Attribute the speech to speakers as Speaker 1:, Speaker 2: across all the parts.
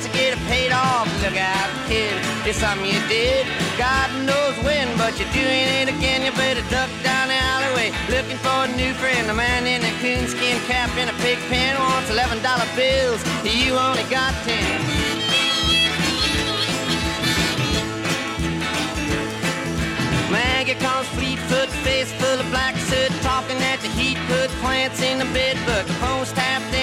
Speaker 1: Wants to get it paid off. Look out, kid, it's something you did. God knows when, but you're doing it again. You better duck down the alleyway looking for a new friend. The man in a coonskin cap and a pig pen wants eleven dollar bills. You only got ten. Maggie comes fleet-foot, face full of black soot, talking at the heat, put plants in the bed book. The phone's tapped anyway.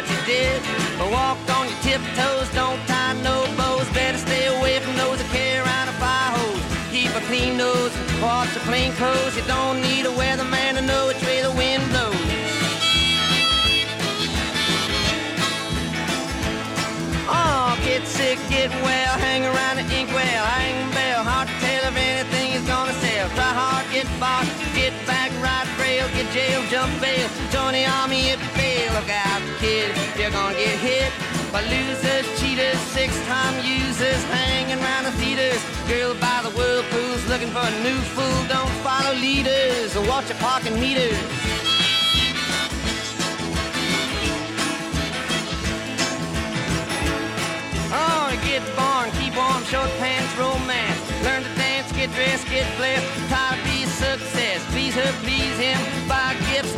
Speaker 1: What you did. But walk on your tiptoes, don't tie no bows. Better stay away from those that carry around a fire hose. Keep a clean nose, wash your clean clothes. You don't need a weatherman to know which way the wind blows. Oh, get sick, get well, hang around the inkwell, hang bell, hard to tell if anything is gonna sell. Try hard, get bought, get back, ride rail, get jail, jump bail, join the army if you fail. Look out, kid, you're gonna get hit by losers, cheaters, six-time users, hanging around the theaters. Girl by the whirlpools, looking for a new fool. Don't follow leaders or watch your parking meters. Oh, get born, keep warm, short pants, romance. Learn to dance, get dressed, get blessed. Try to be success. Please her, please him.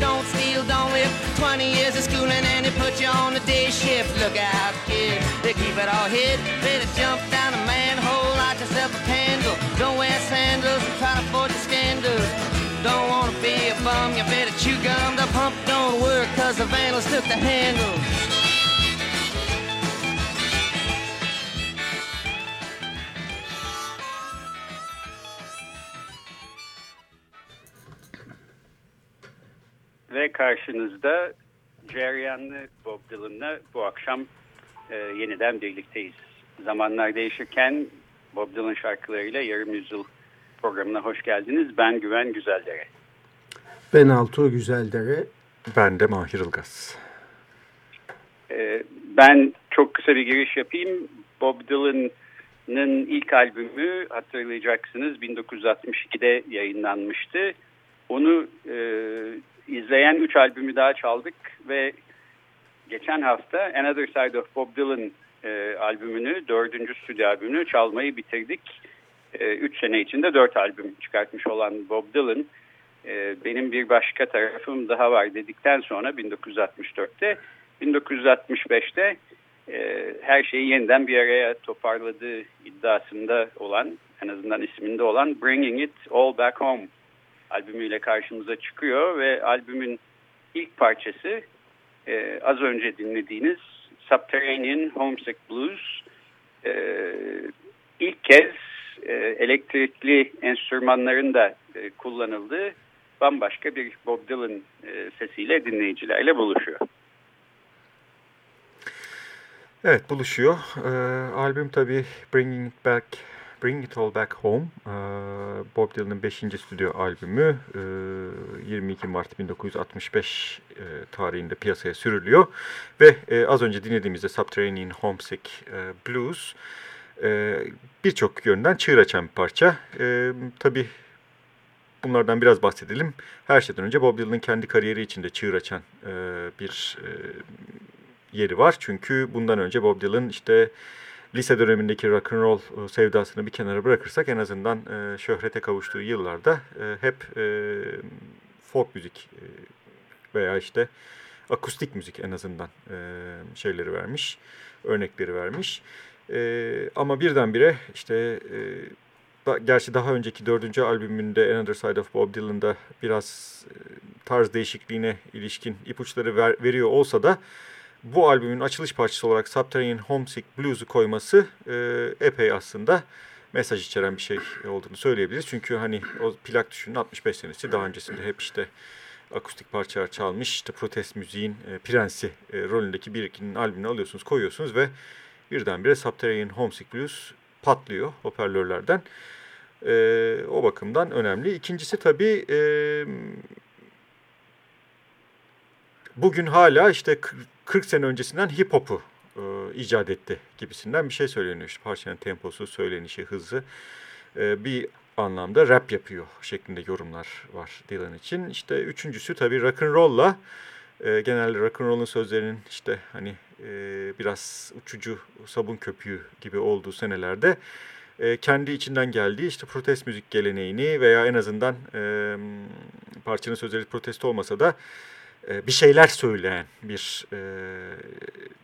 Speaker 1: Don't steal, don't live. 20 years of schooling and they put you on the day shift. Look out, kid, they keep it all hid. Better jump down a manhole, light yourself a candle. Don't wear sandals and try to avoid the scandals. Don't wanna be a bum, you better chew gum. The pump don't work cause the vandals took the handle.
Speaker 2: Ve karşınızda Ceryanlı Bob Dylan'la bu akşam e, yeniden birlikteyiz. Zamanlar değişirken Bob Dylan şarkılarıyla yarım yüzyıl programına hoş geldiniz. Ben Güven Güzeldere.
Speaker 3: Ben Altuğ Güzeldere.
Speaker 4: Ben de Mahir Ilgaz.
Speaker 2: E, ben çok kısa bir giriş yapayım. Bob Dylan'ın ilk albümü hatırlayacaksınız 1962'de yayınlanmıştı. Onu e, izleyen 3 albümü daha çaldık ve geçen hafta Another Side of Bob Dylan e, albümünü, dördüncü stüdyo albümünü çalmayı bitirdik. 3 sene içinde 4 albüm çıkartmış olan Bob Dylan e, benim bir başka tarafım daha var dedikten sonra 1964'te 1965'te e, her şeyi yeniden bir araya toparladığı iddiasında olan en azından isminde olan Bringing It All Back Home albümüyle karşımıza çıkıyor ve albümün ilk parçası e, az önce dinlediğiniz Subterranean Homesick Blues e, ilk kez e, elektrikli enstrümanların da e, kullanıldığı bambaşka bir Bob Dylan e, sesiyle dinleyicilerle buluşuyor.
Speaker 4: Evet buluşuyor. Ee, albüm tabii Bringing Back Bring It All Back Home, e, Bob Dylan'ın 5. stüdyo albümü e, 22 Mart 1965 e, tarihinde piyasaya sürülüyor. Ve e, az önce dinlediğimizde Subterranean Homesick e, Blues e, birçok yönden çığır açan bir parça. E, tabii bunlardan biraz bahsedelim. Her şeyden önce Bob Dylan'ın kendi kariyeri içinde çığır açan e, bir e, yeri var. Çünkü bundan önce Bob Dylan işte lise dönemindeki rock and roll e, sevdasını bir kenara bırakırsak en azından e, şöhrete kavuştuğu yıllarda e, hep e, folk müzik e, veya işte akustik müzik en azından e, şeyleri vermiş, örnekleri vermiş. E, ama birdenbire işte e, da, gerçi daha önceki dördüncü albümünde Another Side of Bob Dylan'da biraz e, tarz değişikliğine ilişkin ipuçları ver, veriyor olsa da bu albümün açılış parçası olarak Subterranean Homesick Blues'u koyması e, epey aslında mesaj içeren bir şey olduğunu söyleyebiliriz. Çünkü hani o plak düşünün 65 senesi daha öncesinde hep işte akustik parçalar çalmış işte protest müziğin e, prensi e, rolündeki bir ikinin albümünü alıyorsunuz koyuyorsunuz ve birdenbire Subterranean Homesick Blues patlıyor hoparlörlerden. E, o bakımdan önemli. İkincisi tabii e, bugün hala işte 40 sene öncesinden hip hop'u e, icat etti gibisinden bir şey söyleniyor. İşte parçanın temposu, söylenişi, hızı e, bir anlamda rap yapıyor şeklinde yorumlar var Dylan için. İşte üçüncüsü tabii rock and roll'la e, genelde rock and roll'un sözlerinin işte hani e, biraz uçucu sabun köpüğü gibi olduğu senelerde e, kendi içinden geldiği işte protest müzik geleneğini veya en azından e, parçanın sözleri protesto olmasa da bir şeyler söyleyen bir e,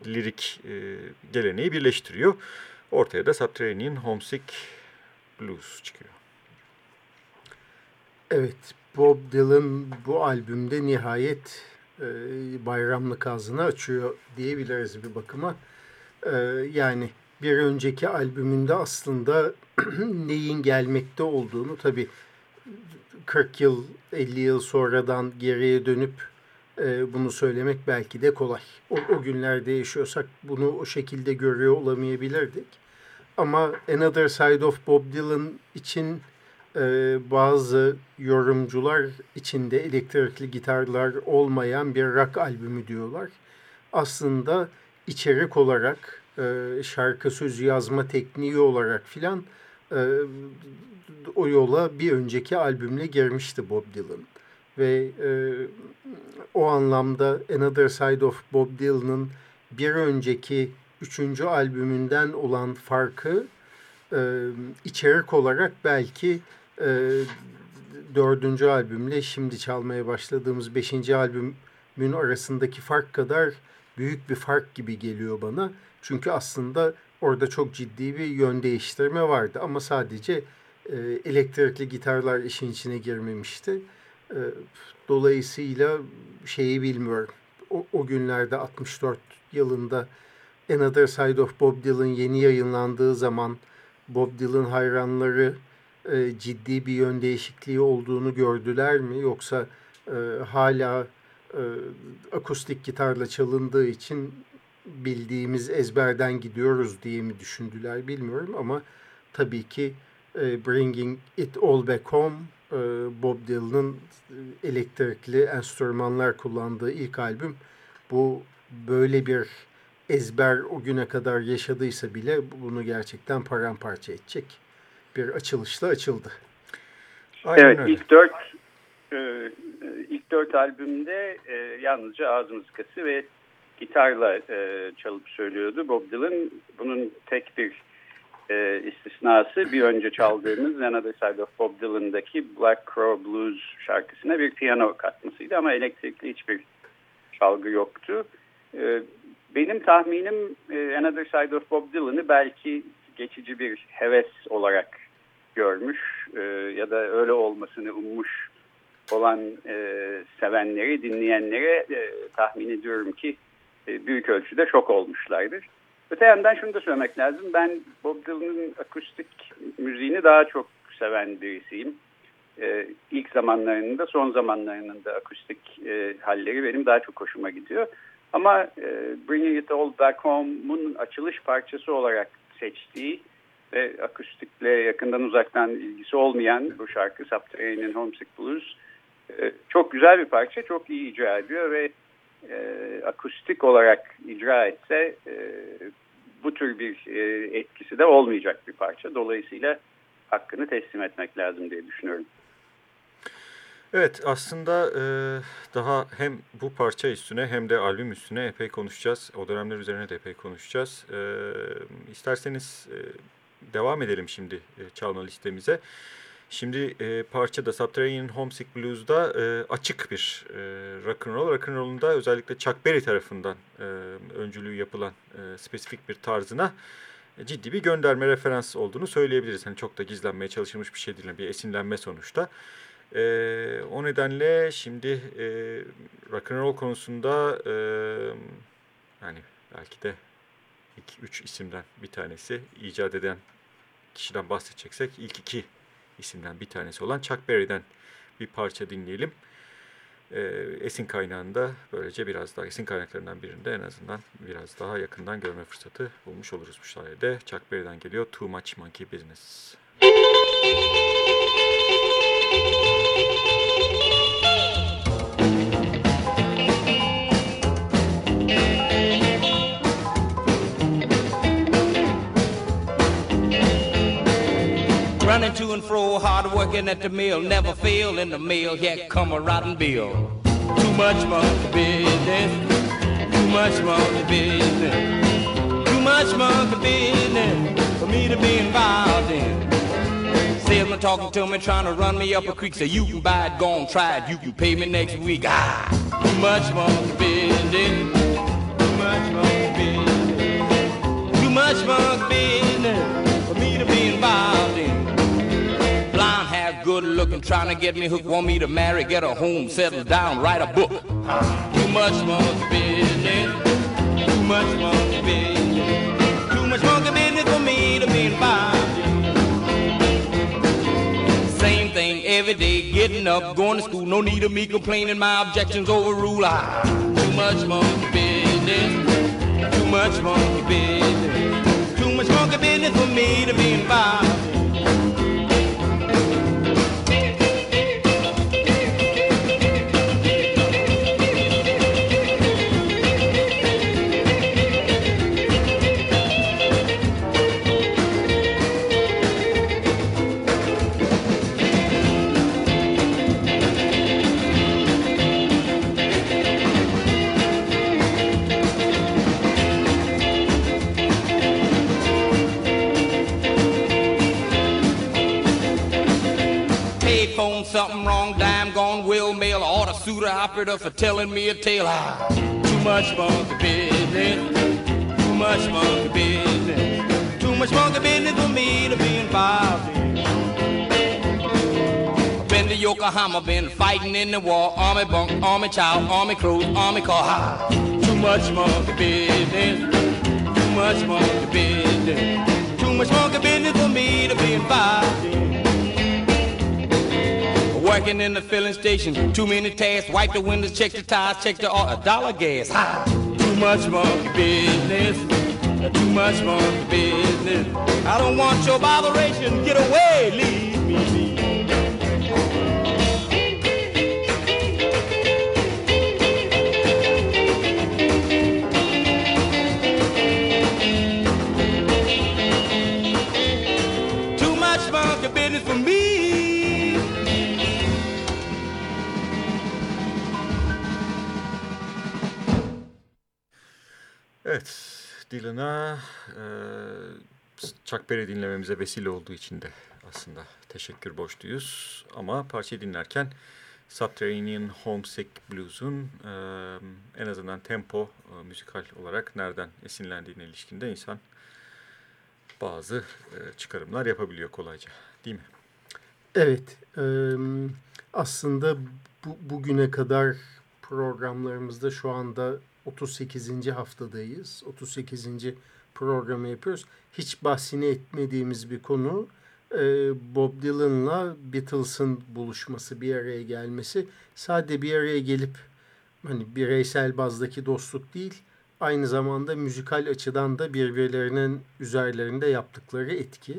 Speaker 4: lirik e, geleneği birleştiriyor. Ortaya da Subterranean Homesick Blues çıkıyor.
Speaker 3: Evet, Bob Dylan bu albümde nihayet e, bayramlık ağzını açıyor diyebiliriz bir bakıma. E, yani bir önceki albümünde aslında neyin gelmekte olduğunu tabii 40 yıl 50 yıl sonradan geriye dönüp e, bunu söylemek belki de kolay. O, o günlerde yaşıyorsak bunu o şekilde görüyor olamayabilirdik. Ama Another Side of Bob Dylan için e, bazı yorumcular içinde elektrikli gitarlar olmayan bir rock albümü diyorlar. Aslında içerik olarak, e, şarkı sözü yazma tekniği olarak filan e, o yola bir önceki albümle girmişti Bob Dylan. Ve e, o anlamda Another Side of Bob Dylan'ın bir önceki üçüncü albümünden olan farkı e, içerik olarak belki e, dördüncü albümle şimdi çalmaya başladığımız beşinci albümün arasındaki fark kadar büyük bir fark gibi geliyor bana. Çünkü aslında orada çok ciddi bir yön değiştirme vardı ama sadece e, elektrikli gitarlar işin içine girmemişti. E, dolayısıyla şeyi bilmiyorum. O, o günlerde 64 yılında Another Side of Bob Dylan yeni yayınlandığı zaman Bob Dylan hayranları e, ciddi bir yön değişikliği olduğunu gördüler mi? Yoksa e, hala e, akustik gitarla çalındığı için bildiğimiz ezberden gidiyoruz diye mi düşündüler bilmiyorum ama tabii ki e, Bringing It All Back Home e, Bob Dylan'ın e, elektrikli enstrümanlar kullandığı ilk albüm. Bu böyle bir ezber o güne kadar yaşadıysa bile bunu gerçekten paramparça edecek bir açılışla açıldı.
Speaker 2: Aynen evet öyle. ilk dört e, ilk dört albümde e, yalnızca ağız müzikası ve gitarla e, çalıp söylüyordu Bob Dylan. Bunun tek bir e, istisnası bir önce çaldığımız Another Side of Bob Dylan'daki Black Crow Blues şarkısına bir piyano katmasıydı ama elektrikli hiçbir çalgı yoktu. E, benim tahminim e, Another Side of Bob Dylan'ı belki geçici bir heves olarak görmüş e, ya da öyle olmasını ummuş olan e, sevenleri, dinleyenlere e, tahmin ediyorum ki e, büyük ölçüde şok olmuşlardır. Öte yandan şunu da söylemek lazım. Ben Bob Dylan'ın akustik müziğini daha çok seven birisiyim. Ee, ilk zamanlarında, son zamanlarında akustik e, halleri benim daha çok hoşuma gidiyor. Ama e, Bringing It All Back Home'un açılış parçası olarak seçtiği ve akustikle yakından uzaktan ilgisi olmayan bu şarkı Subterranean Homesick Blues e, çok güzel bir parça, çok iyi icra ediyor ve e, akustik olarak icra etse e, bu tür bir e, etkisi de olmayacak bir parça. Dolayısıyla hakkını teslim etmek lazım diye düşünüyorum.
Speaker 4: Evet aslında e, daha hem bu parça üstüne hem de albüm üstüne epey konuşacağız. O dönemler üzerine de epey konuşacağız. E, isterseniz e, devam edelim şimdi e, çalma listemize. Şimdi e, parçada Subterranean Homesick Blues'da e, açık bir e, rock'n'roll. Rock'n'roll'un da özellikle Chuck Berry tarafından e, öncülüğü yapılan e, spesifik bir tarzına e, ciddi bir gönderme referans olduğunu söyleyebiliriz. Hani çok da gizlenmeye çalışılmış bir şey değil. Bir esinlenme sonuçta. E, o nedenle şimdi e, rock'n'roll konusunda e, yani belki de 2-3 isimden bir tanesi icat eden kişiden bahsedeceksek ilk iki isimden bir tanesi olan Chuck Berry'den bir parça dinleyelim. E, esin kaynağında böylece biraz daha esin kaynaklarından birinde en azından biraz daha yakından görme fırsatı bulmuş oluruz bu sayede. Chuck Berry'den geliyor Too Much Monkey Business.
Speaker 5: Running hard working at the mill, never fail in the mill, yet come a rotten bill. Too much monkey business, too much monkey business, too much monkey business for me to be involved in. Salesman talking to me, trying to run me up a creek, say you can buy it, go on, try it, you can pay me next week. Ah, too much monkey business, too much monkey business, too much monkey business for me to be involved in. Looking, trying to get me hooked, want me to marry, get a home, settle down, write a book. Too much monkey business, too much monkey business, too much monkey business for me to be involved. Same thing every day, getting up, going to school, no need of me complaining, my objections overrule. Ah, too much monkey business, too much monkey business, too much monkey business for me to be involved order suitor operator for telling me a tale. Ah, too much monkey business, too much monkey business, too much monkey business for me to be involved in. Been to Yokohama, been fighting in the war, army bunk, army child, army crew, army car. Ah, too much monkey business, too much monkey business, too much monkey business for me to be involved in. Working in the filling station, too many tasks. Wipe the windows, check the tires, check the uh, dollar gas. Ha! Too much monkey business, too much monkey business. I don't want your botheration. Get away, leave
Speaker 4: Evet, Dylan'a e, Chuck Berry dinlememize vesile olduğu için de aslında teşekkür borçluyuz. Ama parçayı dinlerken Subterranean Homesick Blues'un e, en azından tempo e, müzikal olarak nereden esinlendiğine ilişkinde insan bazı e, çıkarımlar yapabiliyor kolayca. Değil mi?
Speaker 3: Evet, e, aslında bu, bugüne kadar programlarımızda şu anda 38. haftadayız. 38. programı yapıyoruz. Hiç bahsini etmediğimiz bir konu e, Bob Dylan'la Beatles'ın buluşması, bir araya gelmesi. Sadece bir araya gelip hani bireysel bazdaki dostluk değil, aynı zamanda müzikal açıdan da birbirlerinin üzerlerinde yaptıkları etki.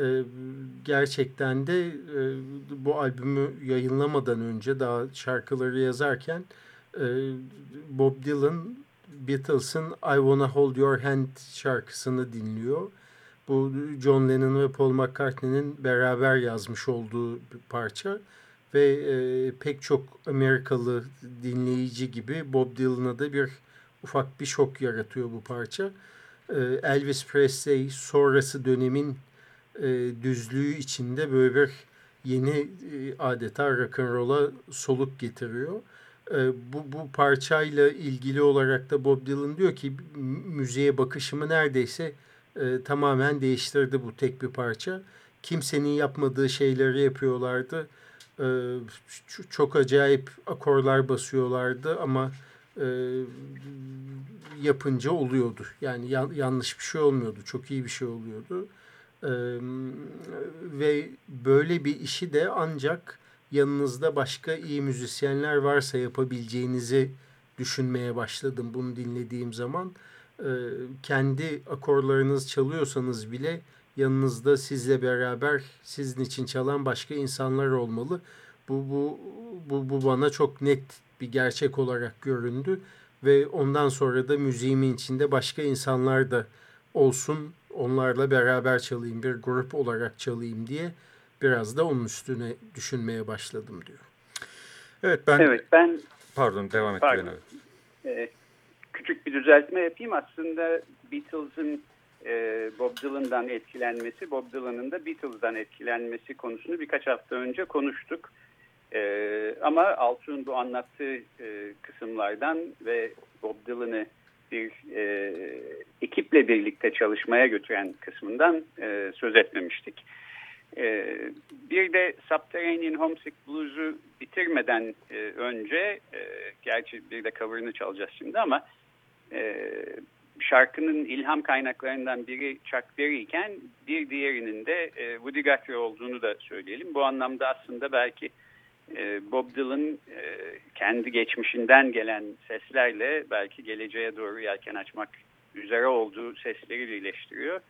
Speaker 3: E, gerçekten de e, bu albümü yayınlamadan önce daha şarkıları yazarken Bob Dylan Beatles'ın I Wanna Hold Your Hand şarkısını dinliyor. Bu John Lennon ve Paul McCartney'nin beraber yazmış olduğu bir parça ve e, pek çok Amerikalı dinleyici gibi Bob Dylan'a da bir ufak bir şok yaratıyor bu parça. E, Elvis Presley sonrası dönemin e, düzlüğü içinde böyle bir yeni e, adeta rock'n'roll'a soluk getiriyor. E, bu, bu parçayla ilgili olarak da Bob Dylan diyor ki müziğe bakışımı neredeyse e, tamamen değiştirdi bu tek bir parça. Kimsenin yapmadığı şeyleri yapıyorlardı. E, çok acayip akorlar basıyorlardı ama e, yapınca oluyordu. Yani yan, yanlış bir şey olmuyordu. Çok iyi bir şey oluyordu. E, ve böyle bir işi de ancak yanınızda başka iyi müzisyenler varsa yapabileceğinizi düşünmeye başladım bunu dinlediğim zaman. E, kendi akorlarınız çalıyorsanız bile yanınızda sizle beraber sizin için çalan başka insanlar olmalı. Bu, bu, bu, bu bana çok net bir gerçek olarak göründü ve ondan sonra da müziğimin içinde başka insanlar da olsun onlarla beraber çalayım bir grup olarak çalayım diye biraz da onun üstüne düşünmeye başladım diyor.
Speaker 4: Evet ben
Speaker 2: Evet ben
Speaker 4: pardon devam et
Speaker 2: pardon, ee, küçük bir düzeltme yapayım aslında Beatles'ın e, Bob Dylan'dan etkilenmesi, Bob Dylan'ın da Beatles'dan etkilenmesi konusunu birkaç hafta önce konuştuk. E, ama Altuğ'un bu anlattığı e, kısımlardan ve Bob Dylan'ı bir e, ekiple birlikte çalışmaya götüren kısmından e, söz etmemiştik. E, bir de Subterranean Homesick Blues'u bitirmeden e, önce, e, gerçi bir de cover'ını çalacağız şimdi ama e, şarkının ilham kaynaklarından biri Chuck Berry iken bir diğerinin de e, Woody Guthrie olduğunu da söyleyelim. Bu anlamda aslında belki e, Bob Dylan e, kendi geçmişinden gelen seslerle belki geleceğe doğru yelken açmak üzere olduğu sesleri birleştiriyor.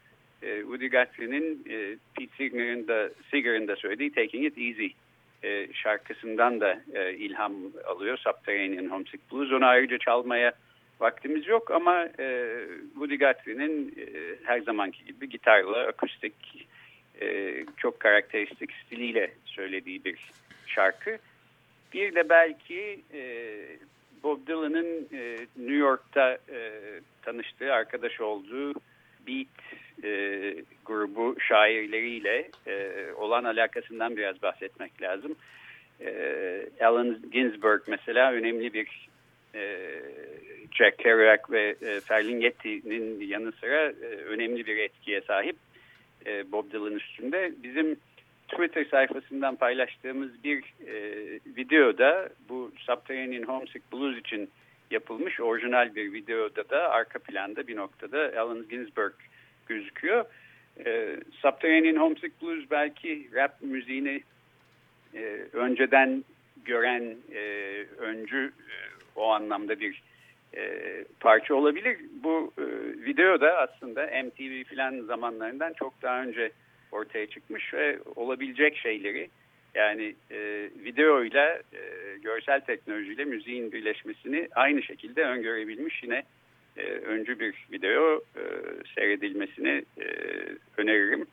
Speaker 2: E, Woody Guthrie'nin e, Pete Seeger'ın da, Seeger'ın da söylediği Taking It Easy e, şarkısından da e, ilham alıyor. Subterranean Homesick Blues. Onu ayrıca çalmaya vaktimiz yok ama e, Woody Guthrie'nin e, her zamanki gibi gitarla, akustik, çok karakteristik stiliyle söylediği bir şarkı. Bir de belki Bob Dylan'ın New York'ta tanıştığı, arkadaş olduğu Beat e, grubu şairleriyle e, olan alakasından biraz bahsetmek lazım. E, Allen Ginsberg mesela önemli bir e, Jack Kerouac ve e, Ferlinghetti'nin yanı sıra e, önemli bir etkiye sahip e, Bob Dylan üstünde. Bizim Twitter sayfasından paylaştığımız bir e, videoda bu Subterranean Homesick Blues için yapılmış orijinal bir videoda da arka planda bir noktada Allen Ginsberg gözüküyor. E, Subterranean Homesick Blues belki rap müziğini e, önceden gören e, öncü e, o anlamda bir e, parça olabilir. Bu e, video da aslında MTV filan zamanlarından çok daha önce ortaya çıkmış ve olabilecek şeyleri yani e, videoyla e, görsel teknolojiyle müziğin birleşmesini aynı şekilde öngörebilmiş yine e, öncü bir video e, seyredilmesini e, öneririm.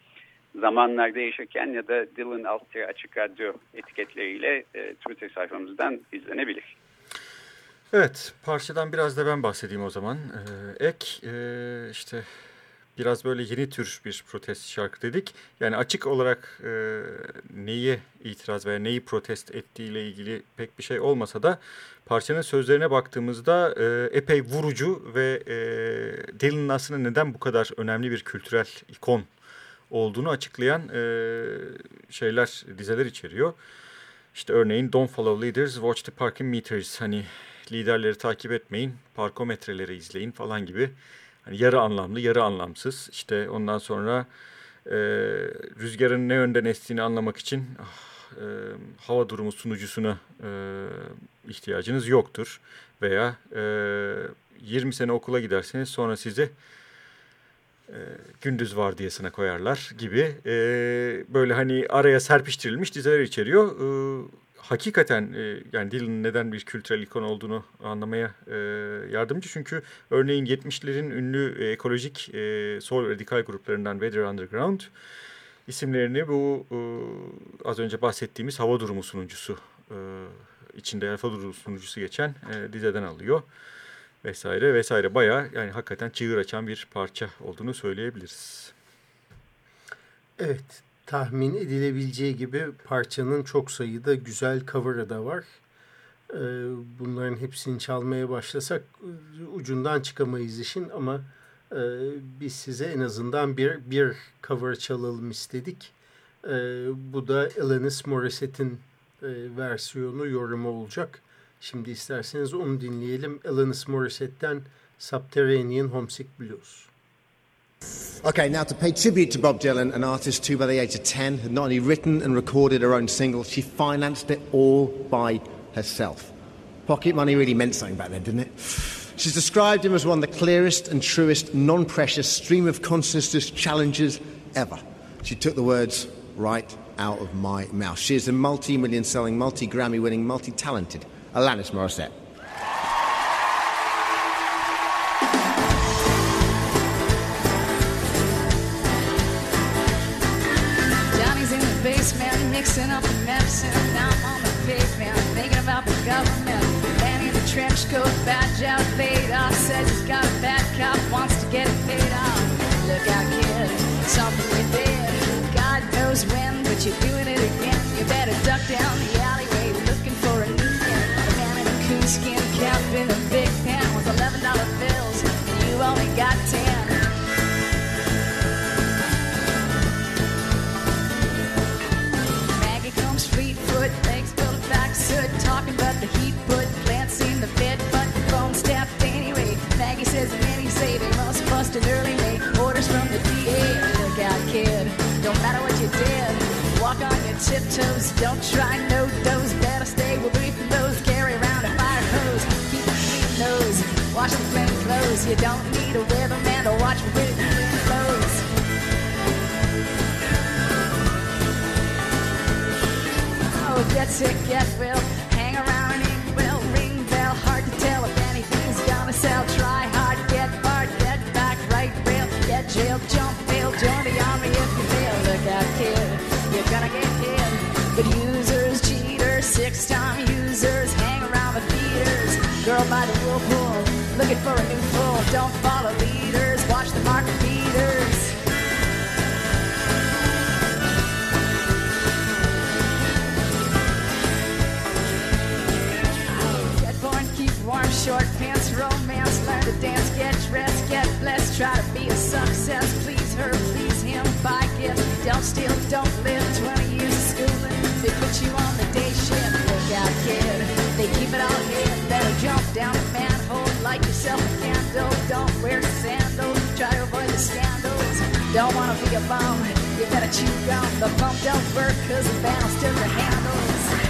Speaker 2: Zamanlar değişirken ya da Dylan Alt Açık Radyo etiketleriyle e, Twitter sayfamızdan izlenebilir.
Speaker 4: Evet, parçadan biraz da ben bahsedeyim o zaman. Ee, ek, e, işte biraz böyle yeni tür bir protest şarkı dedik. Yani açık olarak e, neyi itiraz veya neyi protest ettiğiyle ilgili pek bir şey olmasa da parçanın sözlerine baktığımızda e, epey vurucu ve e, Dylan'ın aslında neden bu kadar önemli bir kültürel ikon olduğunu açıklayan e, şeyler, dizeler içeriyor. İşte örneğin Don't Follow Leaders, Watch the Parking Meters. Hani liderleri takip etmeyin, parkometreleri izleyin falan gibi. Hani yarı anlamlı, yarı anlamsız. İşte ondan sonra e, rüzgarın ne yönden estiğini anlamak için ah, e, hava durumu sunucusuna e, ihtiyacınız yoktur. Veya e, 20 sene okula giderseniz sonra size e, gündüz vardiyasına koyarlar gibi e, böyle hani araya serpiştirilmiş diziler içeriyor. E, hakikaten e, yani Dylan'ın neden bir kültürel ikon olduğunu anlamaya e, yardımcı. Çünkü örneğin 70'lerin ünlü e, ekolojik e, sol radikal gruplarından Weather Underground isimlerini bu e, az önce bahsettiğimiz hava durumu sunucusu e, içinde hava durumu sunucusu geçen e, dizeden alıyor vesaire vesaire baya yani hakikaten çığır açan bir parça olduğunu söyleyebiliriz.
Speaker 3: Evet tahmin edilebileceği gibi parçanın çok sayıda güzel cover'ı da var. Ee, bunların hepsini çalmaya başlasak ucundan çıkamayız işin ama e, biz size en azından bir, bir cover çalalım istedik. Ee, bu da Alanis Morissette'in e, versiyonu, yorumu olacak. Şimdi isterseniz onu dinleyelim. Alanis Morissette'den Subterranean Homesick Blues.
Speaker 6: Okay, now to pay tribute to Bob Dylan, an artist who by the age of 10 had not only written and recorded her own singles, she financed it all by herself. Pocket money really meant something back then, didn't it? She's described him as one of the clearest and truest, non precious stream of consciousness challenges ever. She took the words right out of my mouth. She is a multi million selling, multi Grammy winning, multi talented Alanis Morissette.
Speaker 7: Trench coat, badge out, fade off. Says he's got a bad cop, wants to get it paid off. Look out, kid, something you did. God knows when, but you're doing it again. You better duck down the alleyway looking for a new man. The man in a coonskin did. Walk on your tiptoes. Don't try no dose. Better stay away from those. Carry around a fire hose. Keep a clean nose. Wash them clean clothes. You don't need a weatherman to watch for wind blows. Oh, get sick, get well, hang around and well, ring bell, hard to tell if anything's gonna sell. Try hard, get hard, get back, right rail, get jail, jump six-time users, hang around the feeders. Girl by the whirlpool, looking for a new fool. Don't follow leaders, watch the market feeders. Get born, keep warm, short pants, romance, learn to dance, get dressed, get blessed, try to be a success, please her, please him, buy gifts, don't steal, don't live, 20 years of schooling, they put you on they keep it all hid, better jump down a manhole, light yourself a candle, don't wear sandals, try to avoid the scandals, don't wanna be a bum, you better chew gum, the bump don't work, cause the band will steal your handles.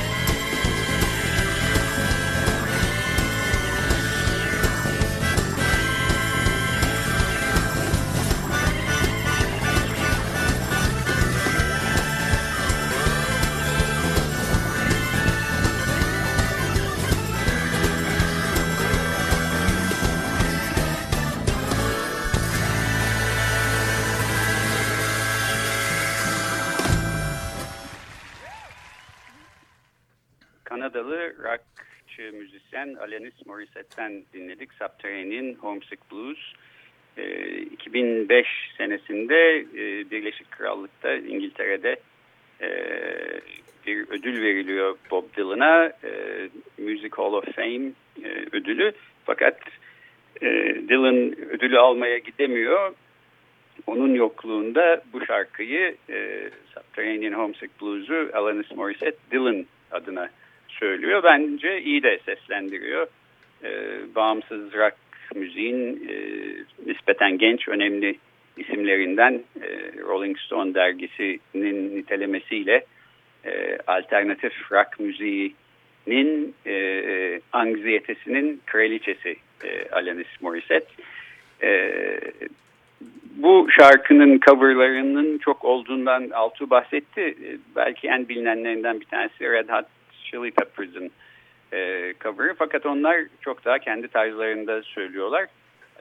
Speaker 2: Morissette'den dinledik. Subterranean Homesick Blues. Ee, 2005 senesinde e, Birleşik Krallık'ta İngiltere'de e, bir ödül veriliyor Bob Dylan'a. E, Music Hall of Fame e, ödülü. Fakat e, Dylan ödülü almaya gidemiyor. Onun yokluğunda bu şarkıyı e, Subterranean Homesick Blues'u Alanis Morissette Dylan adına söylüyor. Bence iyi de seslendiriyor. E, bağımsız rock müziğin e, nispeten genç önemli isimlerinden e, Rolling Stone dergisinin nitelemesiyle e, alternatif rock müziğinin e, anksiyetesinin kraliçesi e, Alanis Morissette. E, bu şarkının coverlarının çok olduğundan Altu bahsetti. E, belki en bilinenlerinden bir tanesi Red Hot Chili Peppers'ın e, cover'ı. Fakat onlar çok daha kendi tarzlarında söylüyorlar.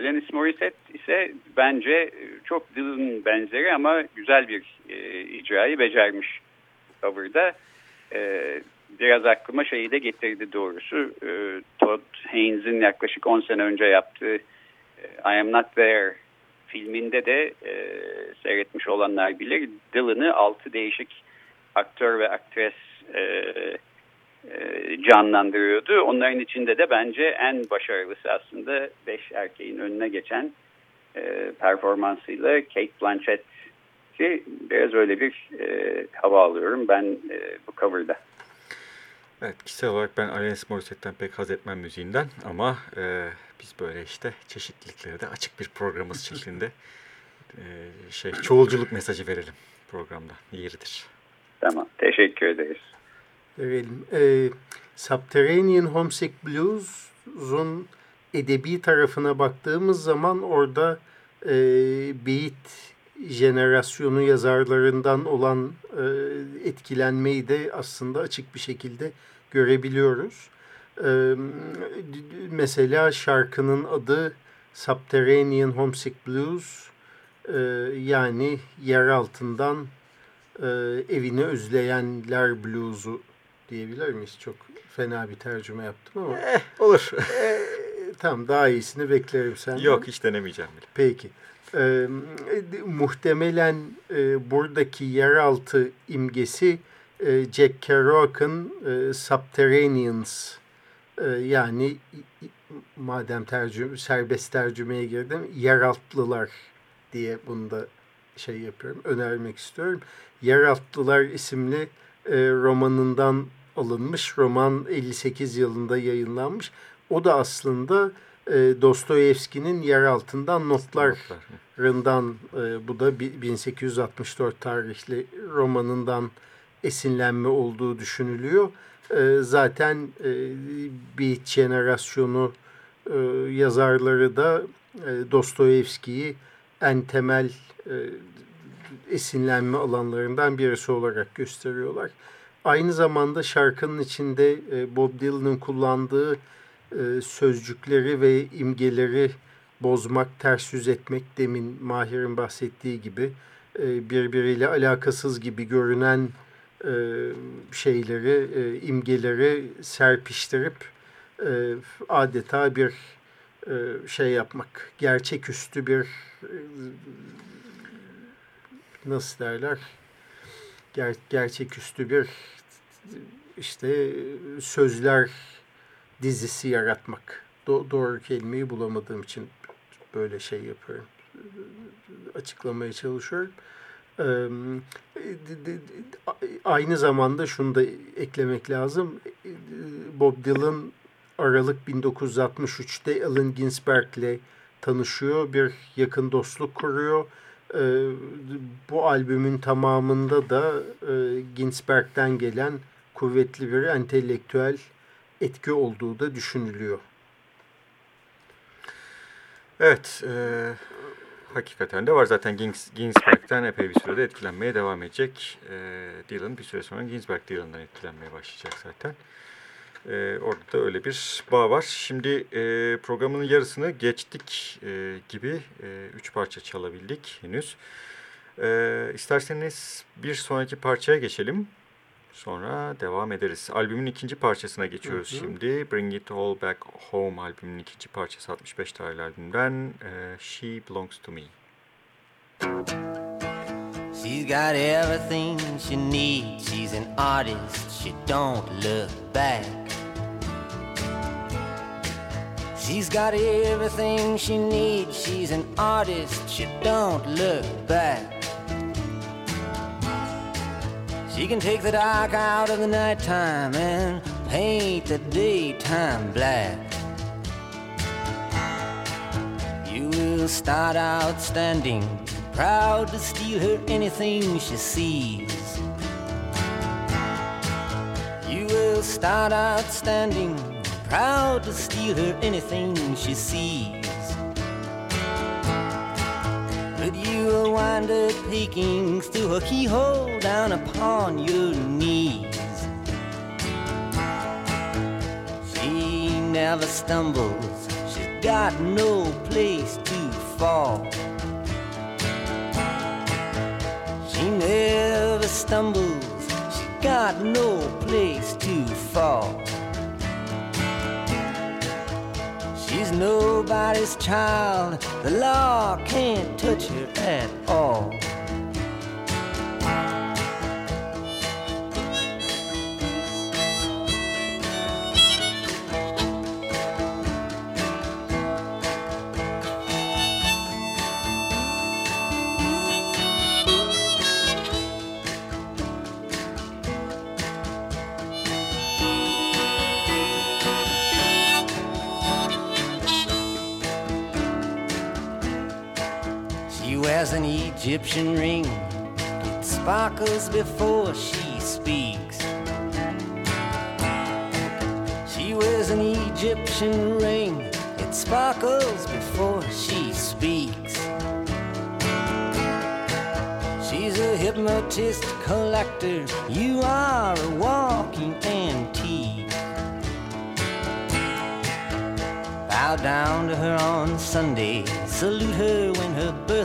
Speaker 2: Alanis Morissette ise bence çok Dylan benzeri ama güzel bir e, icrayı becermiş cover'da. E, biraz aklıma şeyi de getirdi doğrusu. E, Todd Haynes'in yaklaşık 10 sene önce yaptığı e, I Am Not There filminde de e, seyretmiş olanlar bilir. Dylan'ı altı değişik aktör ve aktres e, e, canlandırıyordu. Onların içinde de bence en başarılısı aslında beş erkeğin önüne geçen e, performansıyla Kate Blanchett ki biraz öyle bir e, hava alıyorum ben e, bu cover'da.
Speaker 4: Evet kişisel olarak ben Alanis Morissette'den pek haz etmem müziğinden ama e, biz böyle işte çeşitlilikleri de açık bir programımız şeklinde e, şey çoğulculuk mesajı verelim programda yeridir.
Speaker 2: Tamam teşekkür ederiz.
Speaker 3: Verelim. E, Subterranean Homesick Blues'un edebi tarafına baktığımız zaman orada e, beat jenerasyonu yazarlarından olan e, etkilenmeyi de aslında açık bir şekilde görebiliyoruz. E, mesela şarkının adı Subterranean Homesick Blues e, yani yer altından e, evini özleyenler blues'u diyebilir miyiz? Çok fena bir tercüme yaptım ama.
Speaker 4: Eh, olur.
Speaker 3: e, tamam daha iyisini beklerim senden.
Speaker 4: Yok hiç denemeyeceğim bile.
Speaker 3: Peki. E, muhtemelen e, buradaki yeraltı imgesi e, Jack Kerouac'ın e, Subterraneans e, yani madem tercüme, serbest tercümeye girdim yeraltlılar diye bunu da şey yapıyorum önermek istiyorum. Yeraltlılar isimli e, romanından alınmış. Roman 58 yılında yayınlanmış. O da aslında e, Dostoyevski'nin yer altından notlarından e, bu da 1864 tarihli romanından esinlenme olduğu düşünülüyor. E, zaten e, Beat jenerasyonu e, yazarları da e, Dostoyevski'yi en temel e, esinlenme alanlarından birisi olarak gösteriyorlar. Aynı zamanda şarkının içinde e, Bob Dylan'ın kullandığı e, sözcükleri ve imgeleri bozmak, ters yüz etmek demin Mahir'in bahsettiği gibi e, birbiriyle alakasız gibi görünen şeyleri, imgeleri serpiştirip adeta bir şey yapmak, gerçeküstü bir nasıl derler ger gerçeküstü bir işte sözler dizisi yaratmak. Do doğru kelimeyi bulamadığım için böyle şey yapıyorum. Açıklamaya çalışıyorum. Ee, aynı zamanda şunu da eklemek lazım. Bob Dylan Aralık 1963'te Allen Ginsberg'le tanışıyor. Bir yakın dostluk kuruyor. Ee, bu albümün tamamında da e, Ginsberg'den gelen kuvvetli bir entelektüel etki olduğu da düşünülüyor.
Speaker 4: Evet, e, hakikaten de var. Zaten Gins, Ginsberg'den epey bir sürede etkilenmeye devam edecek. E, Dylan bir süre sonra Ginsberg Dylan'dan etkilenmeye başlayacak zaten. E, orada da öyle bir bağ var. Şimdi e, programın yarısını geçtik e, gibi e, üç parça çalabildik henüz. E, isterseniz bir sonraki parçaya geçelim. Sonra devam ederiz. Albümün ikinci parçasına geçiyoruz hı hı. şimdi. Bring It All Back Home albümünün ikinci parçası 65 tarihli albümden e, She Belongs To Me.
Speaker 1: She's got everything she needs. She's an artist. She don't look back. She's got everything she needs. She's an artist. She don't look back. She can take the dark out of the nighttime and paint the daytime black. You will start out standing, proud to steal her anything she sees. You will start outstanding, proud to steal her anything she sees. But you will wind up peeking through a keyhole down upon your knees. She never stumbles, she's got no place to fall. She never stumbles, she got no place to fall. She's nobody's child, the law can't touch her at all. Egyptian ring. It sparkles before she speaks. She wears an Egyptian ring. It sparkles before she speaks. She's a hypnotist collector. You are a walking antique. Bow down to her on Sunday. Salute her her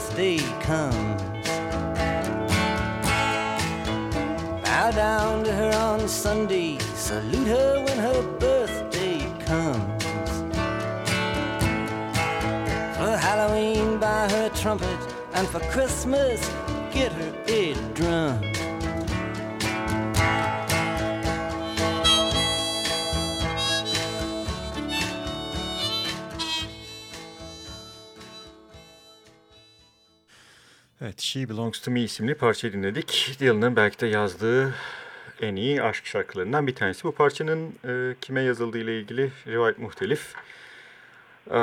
Speaker 1: birthday comes. Bow down to her on Sunday. Salute her when her birthday comes. For Halloween, buy her trumpet. And for Christmas,
Speaker 4: She Belongs to Me isimli parçayı dinledik. Dylan'ın belki de yazdığı en iyi aşk şarkılarından bir tanesi. Bu parçanın e, kime yazıldığı ile ilgili rivayet muhtelif. Ee,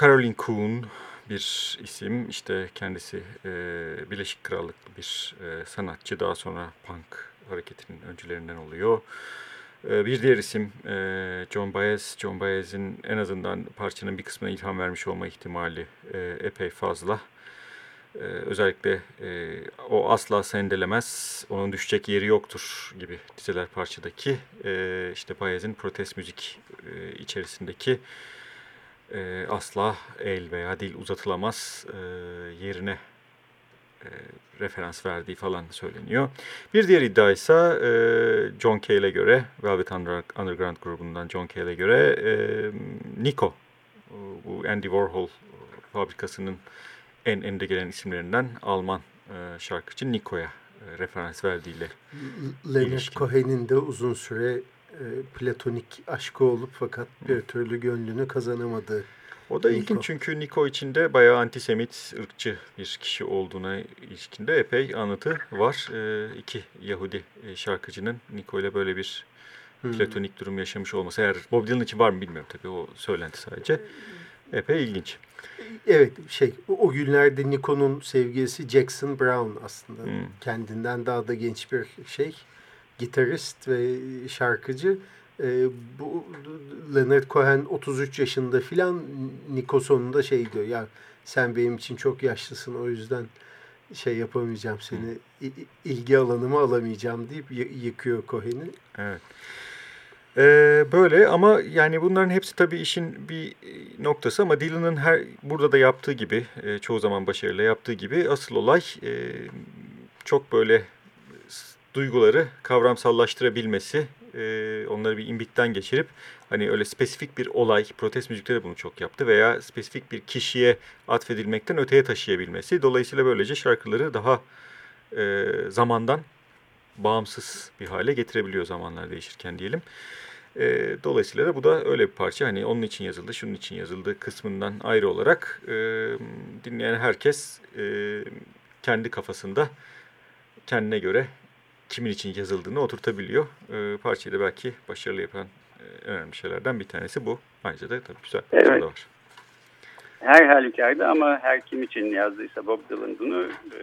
Speaker 4: Caroline Coon bir isim. İşte kendisi e, Birleşik Krallıklı bir e, sanatçı. Daha sonra punk hareketinin öncülerinden oluyor. E, bir diğer isim e, John Baez. John Baez'in en azından parçanın bir kısmına ilham vermiş olma ihtimali e, epey fazla. Ee, özellikle e, o asla sendelemez, onun düşecek yeri yoktur gibi dizeler parçadaki e, işte Bayez'in protest müzik e, içerisindeki e, asla el veya dil uzatılamaz e, yerine e, referans verdiği falan söyleniyor. Bir diğer iddia ise e, John Cale'e göre, Velvet Underground grubundan John Cale'e göre e, Nico, bu Andy Warhol fabrikasının en önde gelen isimlerinden Alman e, şarkıcı Nico'ya e, referans verdiğiyle
Speaker 3: Leonard. Cohen'in de uzun süre e, platonik aşkı olup fakat bir türlü gönlünü kazanamadığı.
Speaker 4: O da
Speaker 3: Nico.
Speaker 4: ilginç çünkü Nico içinde bayağı antisemit, ırkçı bir kişi olduğuna ilişkinde epey anlatı var. E, iki Yahudi e, şarkıcının Nico ile böyle bir
Speaker 3: Hmm.
Speaker 4: platonik durum yaşamış olması. Eğer Bob Dylan için var mı bilmiyorum tabii o söylenti sadece. Epey ilginç.
Speaker 3: Evet şey o, günlerde Nico'nun sevgilisi Jackson Brown aslında.
Speaker 4: Hmm.
Speaker 3: Kendinden daha da genç bir şey. Gitarist ve şarkıcı. E, bu Leonard Cohen 33 yaşında filan Nico sonunda şey diyor ya sen benim için çok yaşlısın o yüzden şey yapamayacağım seni i- ilgi alanımı alamayacağım deyip yıkıyor Cohen'i.
Speaker 4: Evet. Ee, böyle ama yani bunların hepsi tabii işin bir noktası ama Dylan'ın her burada da yaptığı gibi e, çoğu zaman başarıyla yaptığı gibi asıl olay e, çok böyle duyguları kavramsallaştırabilmesi, e, onları bir imbikten geçirip hani öyle spesifik bir olay, protest müzikte de bunu çok yaptı veya spesifik bir kişiye atfedilmekten öteye taşıyabilmesi. Dolayısıyla böylece şarkıları daha e, zamandan bağımsız bir hale getirebiliyor zamanlar değişirken diyelim. E, dolayısıyla da bu da öyle bir parça. Hani onun için yazıldı, şunun için yazıldı kısmından ayrı olarak e, dinleyen herkes e, kendi kafasında kendine göre kimin için yazıldığını oturtabiliyor. E, parçayı da belki başarılı yapan e, önemli şeylerden bir tanesi bu. Ayrıca da tabii güzel bir
Speaker 2: Evet.
Speaker 4: da var.
Speaker 2: Her halükarda ama her kim için yazdıysa Bob Dylan bunu e,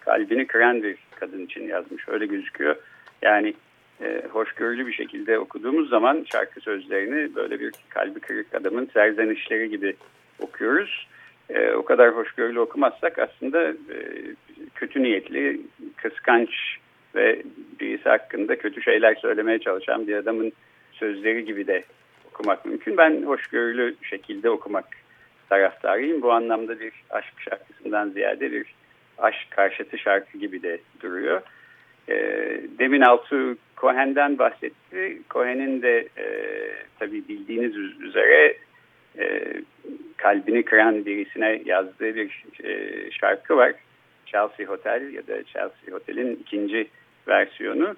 Speaker 2: kalbini kıran bir kadın için yazmış. Öyle gözüküyor. Yani e, hoşgörülü bir şekilde okuduğumuz zaman şarkı sözlerini böyle bir kalbi kırık adamın serzenişleri gibi okuyoruz. E, o kadar hoşgörülü okumazsak aslında e, kötü niyetli, kıskanç ve birisi hakkında kötü şeyler söylemeye çalışan bir adamın sözleri gibi de okumak mümkün. Ben hoşgörülü şekilde okumak taraftarıyım. Bu anlamda bir aşk şarkısından ziyade bir aşk karşıtı şarkı gibi de duruyor. E, demin Altu Cohen'den bahsetti. Cohen'in de e, tabii bildiğiniz üzere e, kalbini kıran birisine yazdığı bir e, şarkı var. Chelsea Hotel ya da Chelsea Hotel'in ikinci versiyonu.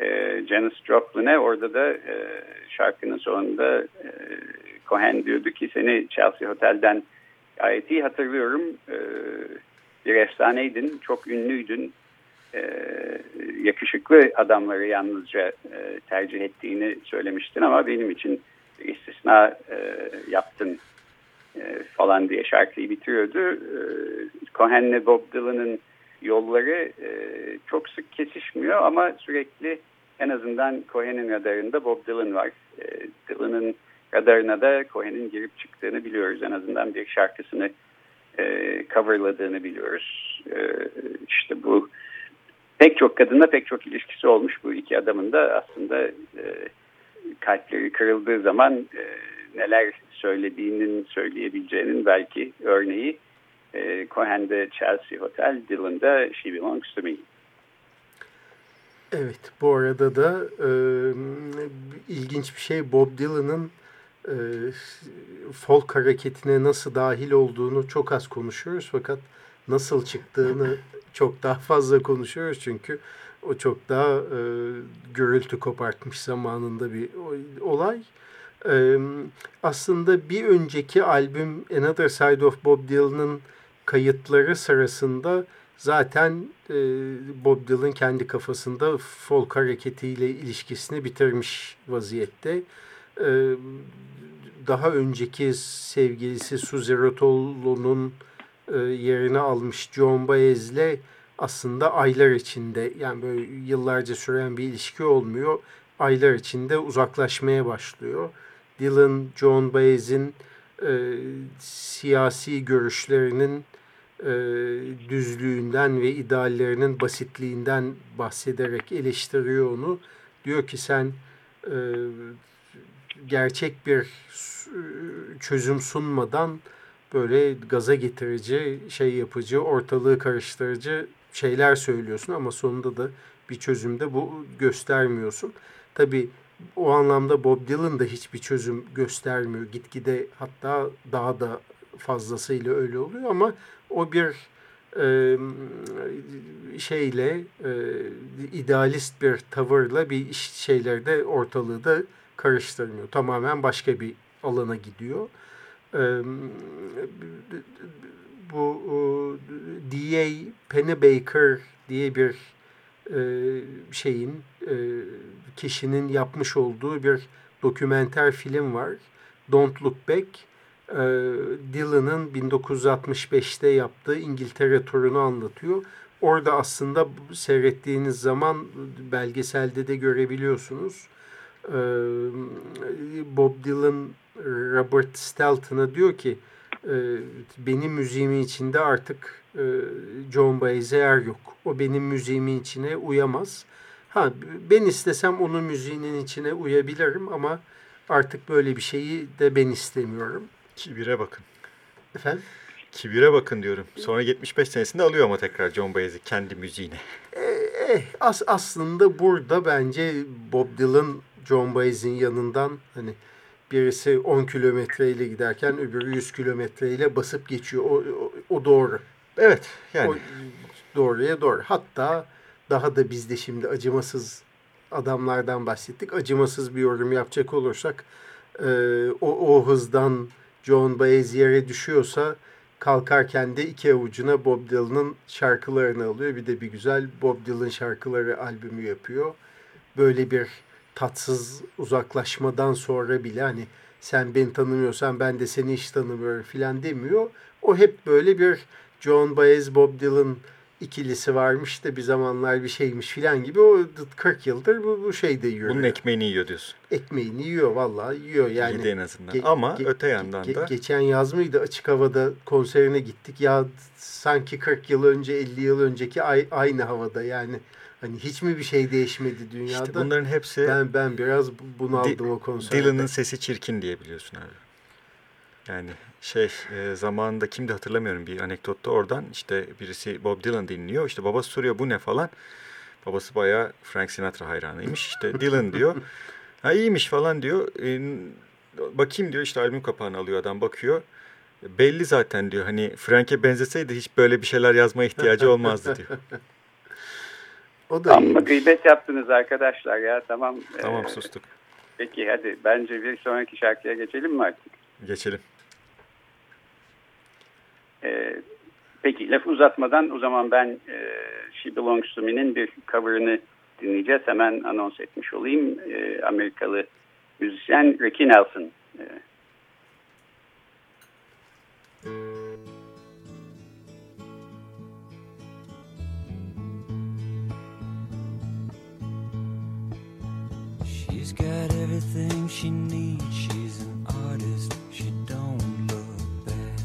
Speaker 2: E, Janis Joplin'e orada da e, şarkının sonunda e, Cohen diyordu ki seni Chelsea Hotel'den gayet iyi hatırlıyorum. E, bir efsaneydin, çok ünlüydün. E, yakışıklı adamları yalnızca e, tercih ettiğini söylemiştin ama benim için istisna e, yaptın falan diye şarkıyı bitiriyordu. E, Cohen'le Bob Dylan'ın yolları çok sık kesişmiyor ama sürekli en azından Cohen'in radarında Bob Dylan var. Dylan'ın radarına da Cohen'in girip çıktığını biliyoruz. En azından bir şarkısını e, coverladığını biliyoruz. E, işte bu pek çok kadınla pek çok ilişkisi olmuş bu iki adamın da aslında e, kalpleri kırıldığı zaman e, neler söylediğinin söyleyebileceğinin belki örneği e, Cohen'de Chelsea Hotel, Dylan'da She Belongs to Me.
Speaker 3: Evet, bu arada da e, ilginç bir şey Bob Dylan'ın e, folk hareketine nasıl dahil olduğunu çok az konuşuyoruz fakat nasıl çıktığını çok daha fazla konuşuyoruz çünkü o çok daha e, gürültü kopartmış zamanında bir olay. E, aslında bir önceki albüm Another Side of Bob Dylan'ın kayıtları sırasında zaten e, Bob Dylan kendi kafasında folk hareketiyle ilişkisini bitirmiş vaziyette. E, daha önceki sevgilisi Suzy Rotolo'nun yerini almış John Baez'le aslında aylar içinde yani böyle yıllarca süren bir ilişki olmuyor. Aylar içinde uzaklaşmaya başlıyor. Dylan, John Baez'in e, siyasi görüşlerinin e, düzlüğünden ve ideallerinin basitliğinden bahsederek eleştiriyor onu. Diyor ki sen e, gerçek bir çözüm sunmadan böyle gaza getirici, şey yapıcı, ortalığı karıştırıcı şeyler söylüyorsun ama sonunda da bir çözümde bu göstermiyorsun. Tabii o anlamda Bob Dylan da hiçbir çözüm göstermiyor. Gitgide hatta daha da fazlasıyla öyle oluyor ama o bir e, şeyle e, idealist bir tavırla bir şeylerde ortalığı da karıştırmıyor. Tamamen başka bir alana gidiyor. E, bu D.A. Pennebaker diye bir e, şeyin e, kişinin yapmış olduğu bir dokumenter film var. Don't Look Back. E, Dylan'ın 1965'te yaptığı İngiltere turunu anlatıyor. Orada aslında seyrettiğiniz zaman belgeselde de görebiliyorsunuz. E, Bob Dylan Robert Stelton'a diyor ki e, benim müziğimin içinde artık e, John Baez'e yer yok. O benim müziğimin içine uyamaz. Ha ben istesem onun müziğinin içine uyabilirim ama artık böyle bir şeyi de ben istemiyorum.
Speaker 4: Kibire bakın.
Speaker 3: Efendim?
Speaker 4: Kibire bakın diyorum. Sonra 75 senesinde alıyor ama tekrar John Baez'i kendi müziğine.
Speaker 3: Eh, as aslında burada bence Bob Dylan John Baez'in yanından hani birisi 10 kilometreyle giderken öbürü 100 kilometreyle basıp geçiyor. O, o, o doğru.
Speaker 4: Evet yani. O
Speaker 3: doğruya doğru. Hatta daha da biz de şimdi acımasız adamlardan bahsettik. Acımasız bir yorum yapacak olursak e, o, o hızdan John Baez yere düşüyorsa kalkarken de iki avucuna Bob Dylan'ın şarkılarını alıyor. Bir de bir güzel Bob Dylan şarkıları albümü yapıyor. Böyle bir tatsız uzaklaşmadan sonra bile hani sen beni tanımıyorsan ben de seni hiç tanımıyorum filan demiyor. O hep böyle bir John Baez, Bob Dylan ikilisi varmış da bir zamanlar bir şeymiş filan gibi o 40 yıldır bu, bu şeyde yiyor.
Speaker 4: Bunun ekmeğini yiyor diyorsun.
Speaker 3: Ekmeğini yiyor vallahi yiyor yani.
Speaker 4: Yedi en azından. Ama öte yandan da.
Speaker 3: Geçen yaz mıydı açık havada konserine gittik. Ya sanki 40 yıl önce 50 yıl önceki ay, aynı havada yani. Hani hiç mi bir şey değişmedi dünyada?
Speaker 4: İşte bunların hepsi
Speaker 3: ben ben biraz bunaldım o konserde.
Speaker 4: Dylan'ın sesi çirkin diye biliyorsun abi. Yani şey e, zamanında kimdi hatırlamıyorum bir anekdotta oradan işte birisi Bob Dylan dinliyor. İşte babası soruyor bu ne falan. Babası bayağı Frank Sinatra hayranıymış. İşte Dylan diyor. Ha iyiymiş falan diyor. E, bakayım diyor işte albüm kapağını alıyor adam bakıyor. Belli zaten diyor hani Frank'e benzeseydi hiç böyle bir şeyler yazmaya ihtiyacı olmazdı diyor.
Speaker 2: O da Amma gıybet yaptınız arkadaşlar ya tamam.
Speaker 4: Tamam ee, sustuk.
Speaker 2: Peki hadi bence bir sonraki şarkıya geçelim mi artık?
Speaker 4: Geçelim.
Speaker 2: Ee, peki lafı uzatmadan o zaman ben e, She Belongs To Me'nin bir cover'ını dinleyeceğiz. Hemen anons etmiş olayım. E, Amerikalı müzisyen Ricky Nelson. E,
Speaker 8: She's got everything she needs. She's an artist. She don't look back.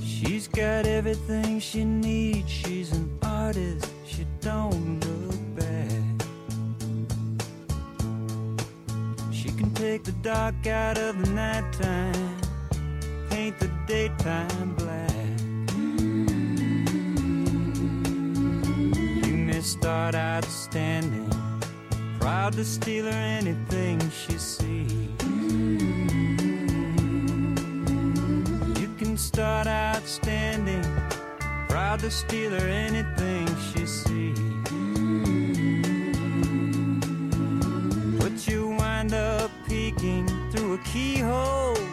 Speaker 8: She's got everything she needs. She's an artist. She don't look back. She can take the dark out of the nighttime, paint the daytime black. Start outstanding. Proud to steal her anything she sees. You can start outstanding. Proud to steal her anything she sees. But you wind up peeking through a keyhole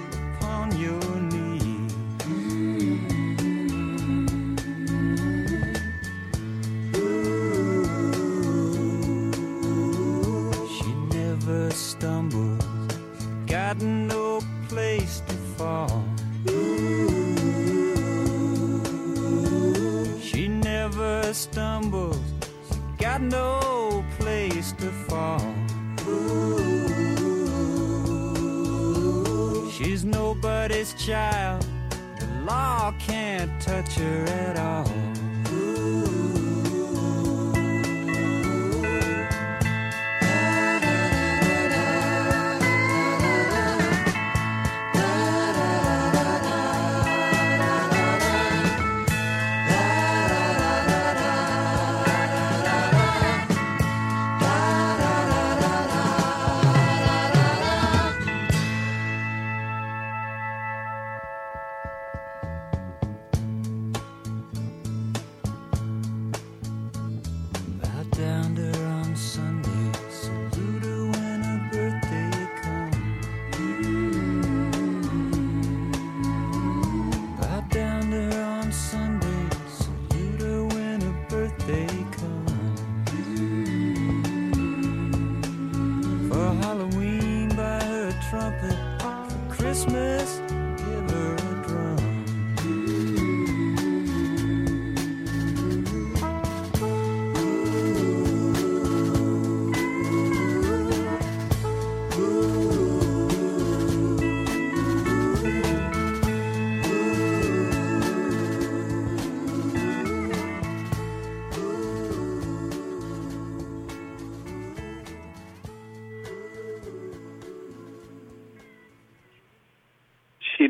Speaker 8: no place to fall. She never stumbles, she got no place to fall. She's nobody's child, the law can't touch her at all.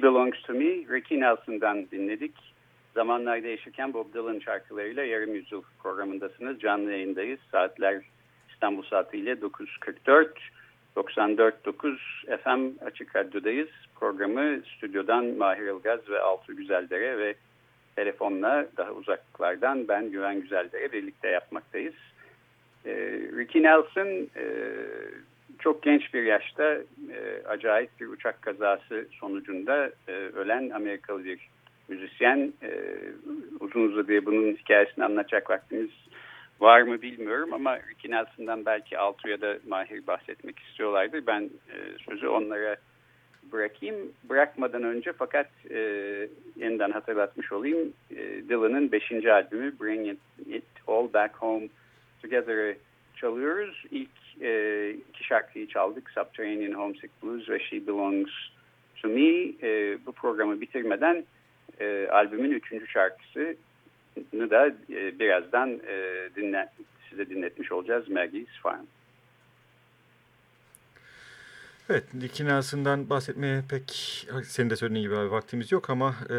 Speaker 2: Belongs to Me, Ricky Nelson'dan dinledik. Zamanlar değişirken Bob Dylan şarkılarıyla yarım yüzyıl programındasınız. Canlı yayındayız. Saatler İstanbul saatiyle 9.44. 94.9 FM Açık Radyo'dayız. Programı stüdyodan Mahir Ilgaz ve Altı Güzeldere ve telefonla daha uzaklardan ben Güven Güzeldere birlikte yapmaktayız. Ee, Ricky Nelson e, çok genç bir yaşta e, acayip bir uçak kazası sonucunda e, ölen Amerikalı bir müzisyen. E, uzun uzadıya bunun hikayesini anlatacak vaktimiz var mı bilmiyorum ama Ricky Nelson'dan belki Altu ya da Mahir bahsetmek istiyorlardır. Ben e, sözü onlara bırakayım. Bırakmadan önce fakat e, yeniden hatırlatmış olayım. E, Dylan'ın 5. albümü Bring It, It All Back Home Together'ı çalıyoruz. İlk e, iki şarkıyı çaldık. Subterranean Homesick Blues ve She Belongs to Me. E, bu programı bitirmeden e, albümün üçüncü şarkısını da e, birazdan e, dinle, size dinletmiş olacağız. Maggie's Farm.
Speaker 4: Evet, Dickens'ından bahsetmeye pek senin de söylediğin gibi vaktimiz yok ama e,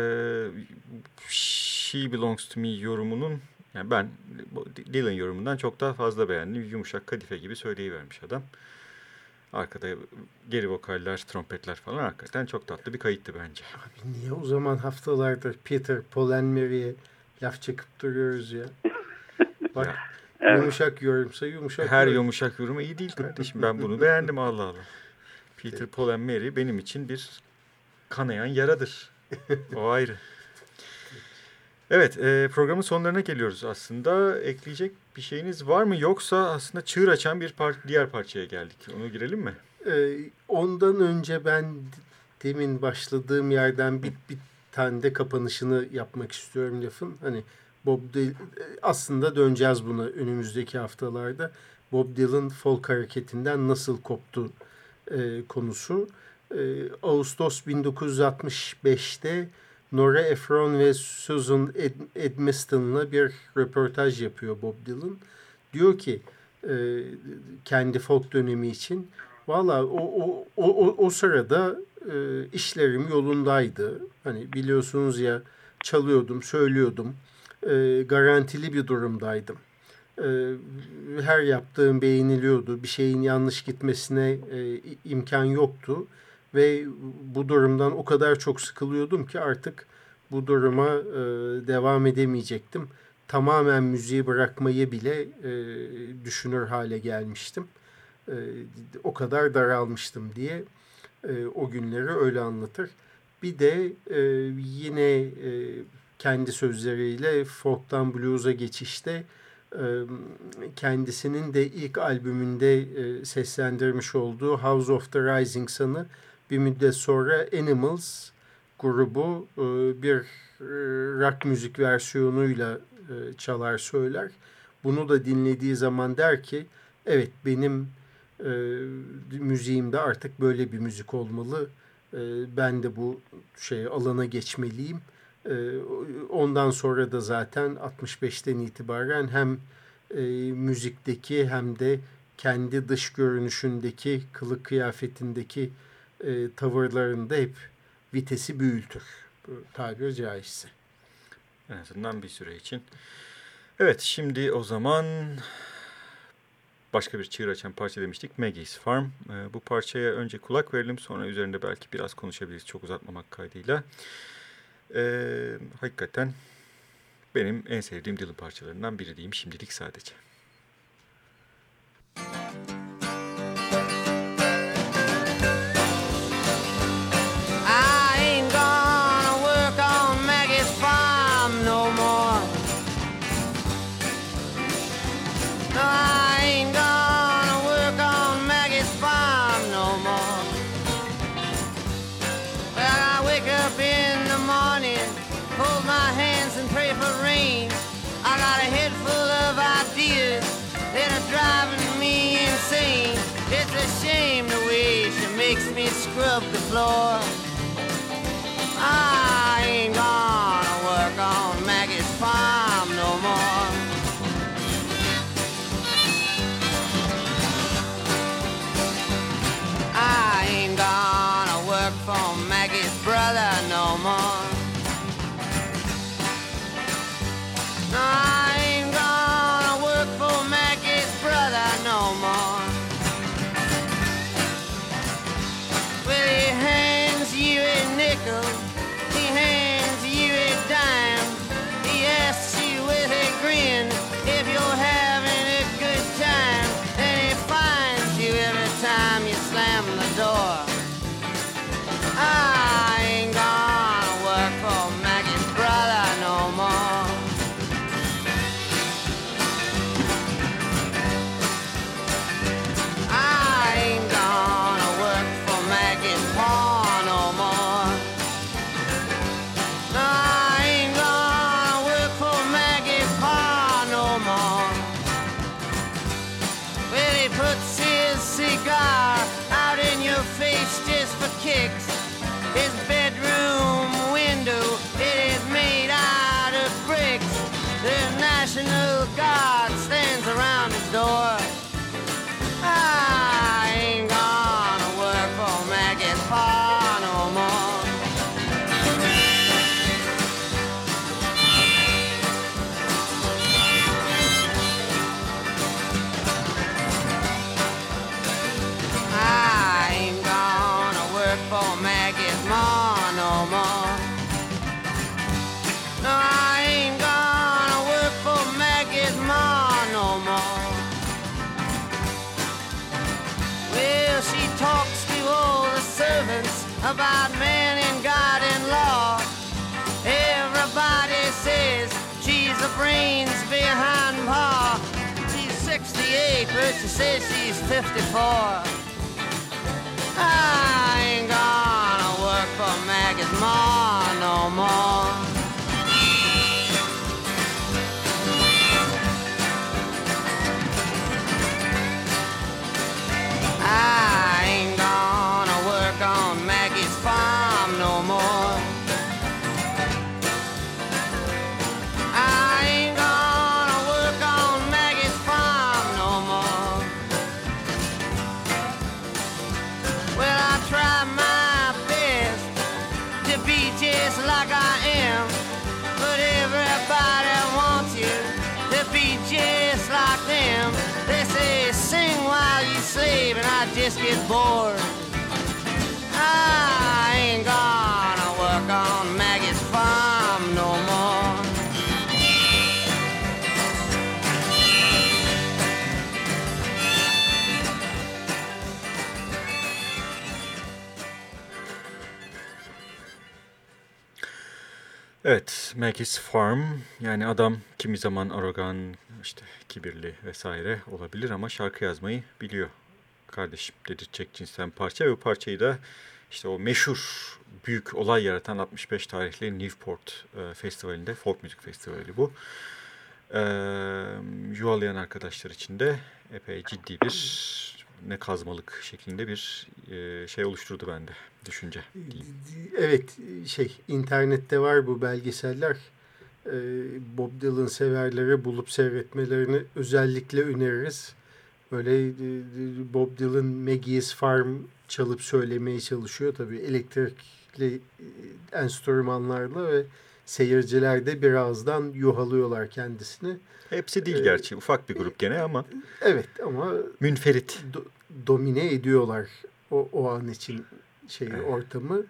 Speaker 4: She Belongs to Me yorumunun yani ben Dylan yorumundan çok daha fazla beğendim. Yumuşak kadife gibi söyleyivermiş adam. Arkada geri vokaller, trompetler falan hakikaten çok tatlı bir kayıttı bence.
Speaker 3: Abi niye o zaman haftalardır Peter, Paul and Mary'e laf çekip duruyoruz ya? Bak ya, evet. yumuşak yorumsa yumuşak
Speaker 4: Her yorum. yumuşak yorum iyi değil kardeşim. Ben bunu beğendim Allah Allah. Peter, Paul and Mary benim için bir kanayan yaradır. O ayrı. Evet e, programın sonlarına geliyoruz aslında. Ekleyecek bir şeyiniz var mı? Yoksa aslında çığır açan bir par diğer parçaya geldik. Onu girelim mi?
Speaker 3: E, ondan önce ben demin başladığım yerden bir, bir tane de kapanışını yapmak istiyorum lafın. Hani Bob Dylan aslında döneceğiz buna önümüzdeki haftalarda. Bob Dylan folk hareketinden nasıl koptu e, konusu. E, Ağustos 1965'te Nora Ephron ve Susan Ed Edmiston'la bir röportaj yapıyor Bob Dylan. Diyor ki e, kendi folk dönemi için valla o, o, o, o sırada e, işlerim yolundaydı. Hani biliyorsunuz ya çalıyordum, söylüyordum. E, garantili bir durumdaydım. E, her yaptığım beğeniliyordu. Bir şeyin yanlış gitmesine e, imkan yoktu. Ve bu durumdan o kadar çok sıkılıyordum ki artık bu duruma e, devam edemeyecektim. Tamamen müziği bırakmayı bile e, düşünür hale gelmiştim. E, o kadar daralmıştım diye e, o günleri öyle anlatır. Bir de e, yine e, kendi sözleriyle folk'tan blues'a geçişte e, kendisinin de ilk albümünde e, seslendirmiş olduğu House of the Rising Sun'ı bir müddet sonra Animals grubu e, bir e, rock müzik versiyonuyla e, çalar söyler. Bunu da dinlediği zaman der ki evet benim müziğimde artık böyle bir müzik olmalı. Ben de bu şey alana geçmeliyim. Ondan sonra da zaten 65'ten itibaren hem e, müzikteki hem de kendi dış görünüşündeki, kılık kıyafetindeki e, tavırlarında hep vitesi büyütür. Tabir caizse.
Speaker 4: En azından bir süre için. Evet şimdi o zaman başka bir çığır açan parça demiştik. Maggie's Farm. E, bu parçaya önce kulak verelim sonra üzerinde belki biraz konuşabiliriz çok uzatmamak kaydıyla. E, hakikaten benim en sevdiğim Dylan parçalarından biri diyeyim şimdilik sadece. Scrub the floor.
Speaker 1: Brains behind Pa. She's 68, but she says she's 54. I just get bored. I ain't gonna work on Maggie's farm no more.
Speaker 4: Evet, Maggie's Farm. Yani adam kimi zaman arogan, işte kibirli vesaire olabilir ama şarkı yazmayı biliyor. Kardeşim dedirtecek cinsten parça ve bu parçayı da işte o meşhur büyük olay yaratan 65 tarihli Newport e, Festivali'nde, folk müzik festivali bu. E, yuvalayan arkadaşlar için de epey ciddi bir ne kazmalık şeklinde bir e, şey oluşturdu bende düşünce. diyeyim.
Speaker 3: Evet şey internette var bu belgeseller. Ee, Bob Dylan severlere bulup seyretmelerini özellikle öneririz. Böyle e, Bob Dylan Maggie's Farm çalıp söylemeye çalışıyor. Tabii elektrikli e, enstrümanlarla ve seyirciler de birazdan yuhalıyorlar kendisini.
Speaker 4: Hepsi değil
Speaker 3: Ee,
Speaker 4: gerçi. Ufak bir grup gene ama
Speaker 3: Evet ama
Speaker 4: münferit.
Speaker 3: do- domine ediyorlar o, o an için şeyi
Speaker 4: Evet.
Speaker 3: ortamı.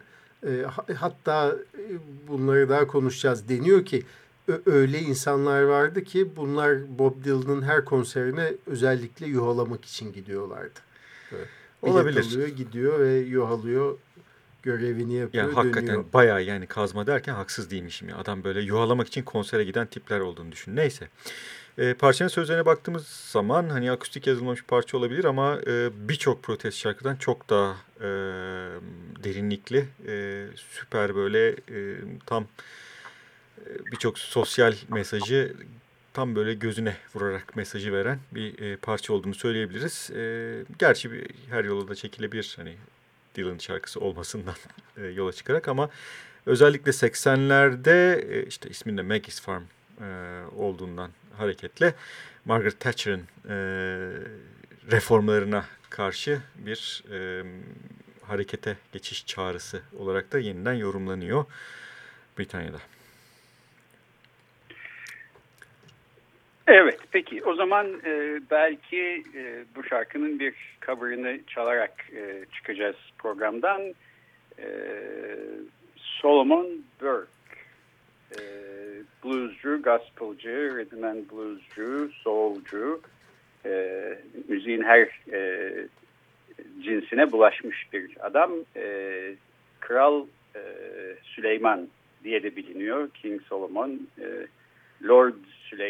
Speaker 3: E, ha- hatta e, bunları daha konuşacağız. Deniyor ki öyle insanlar vardı ki bunlar Bob Dylan'ın her konserine özellikle yuhalamak için gidiyorlardı. Bilet
Speaker 4: Olabilir.
Speaker 3: alıyor, gidiyor ve yuhalıyor, görevini yapıyor,
Speaker 4: Yani hakikaten
Speaker 3: dönüyor.
Speaker 4: bayağı yani kazma derken haksız değilmişim ya. Adam böyle yuhalamak için konsere giden tipler olduğunu düşün. Neyse. E, parçanın sözlerine baktığımız zaman hani akustik yazılmamış bir parça olabilir ama e, birçok protest şarkıdan çok daha e, derinlikli, e, süper böyle e, tam birçok sosyal mesajı tam böyle gözüne vurarak mesajı veren bir e, parça olduğunu söyleyebiliriz. E, gerçi bir, her yola da çekilebilir hani Dylan şarkısı olmasından e, yola çıkarak ama özellikle 80'lerde e, işte isminde Maggie's Farm e, olduğundan hareketle Margaret Thatcher'ın e, reformlarına karşı bir e, harekete geçiş çağrısı olarak da yeniden yorumlanıyor Britanya'da.
Speaker 2: Evet, peki o zaman e, belki e, bu şarkının bir cover'ını çalarak e, çıkacağız programdan. E, Solomon Burke, e, bluescu, gospelci, rhythm and bluescu, soulcu, e, müziğin her e, cinsine bulaşmış bir adam. E, Kral e, Süleyman diye de biliniyor, King Solomon. E, Lord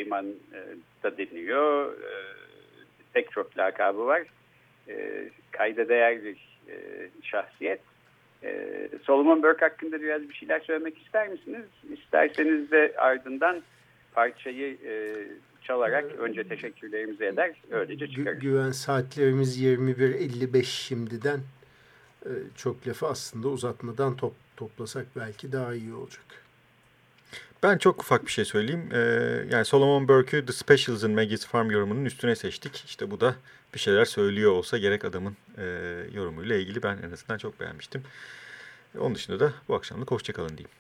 Speaker 2: Süleyman e, da deniyor. E, pek çok lakabı var. E, kayda değer bir e, şahsiyet. E, Solomon Burke hakkında biraz bir şeyler söylemek ister misiniz? İsterseniz de ardından parçayı e, çalarak önce teşekkürlerimizi eder öylece çıkarız.
Speaker 3: Gü güven saatlerimiz 21.55 şimdiden çok lafı aslında uzatmadan top, toplasak belki daha iyi olacak.
Speaker 4: Ben çok ufak bir şey söyleyeyim. Ee, yani Solomon Burke'ü The Specials in Maggie's Farm yorumunun üstüne seçtik. İşte bu da bir şeyler söylüyor olsa gerek adamın e, yorumuyla ilgili ben en azından çok beğenmiştim. Onun dışında da bu akşamlık hoşçakalın diyeyim.